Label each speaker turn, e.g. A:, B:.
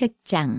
A: 책장.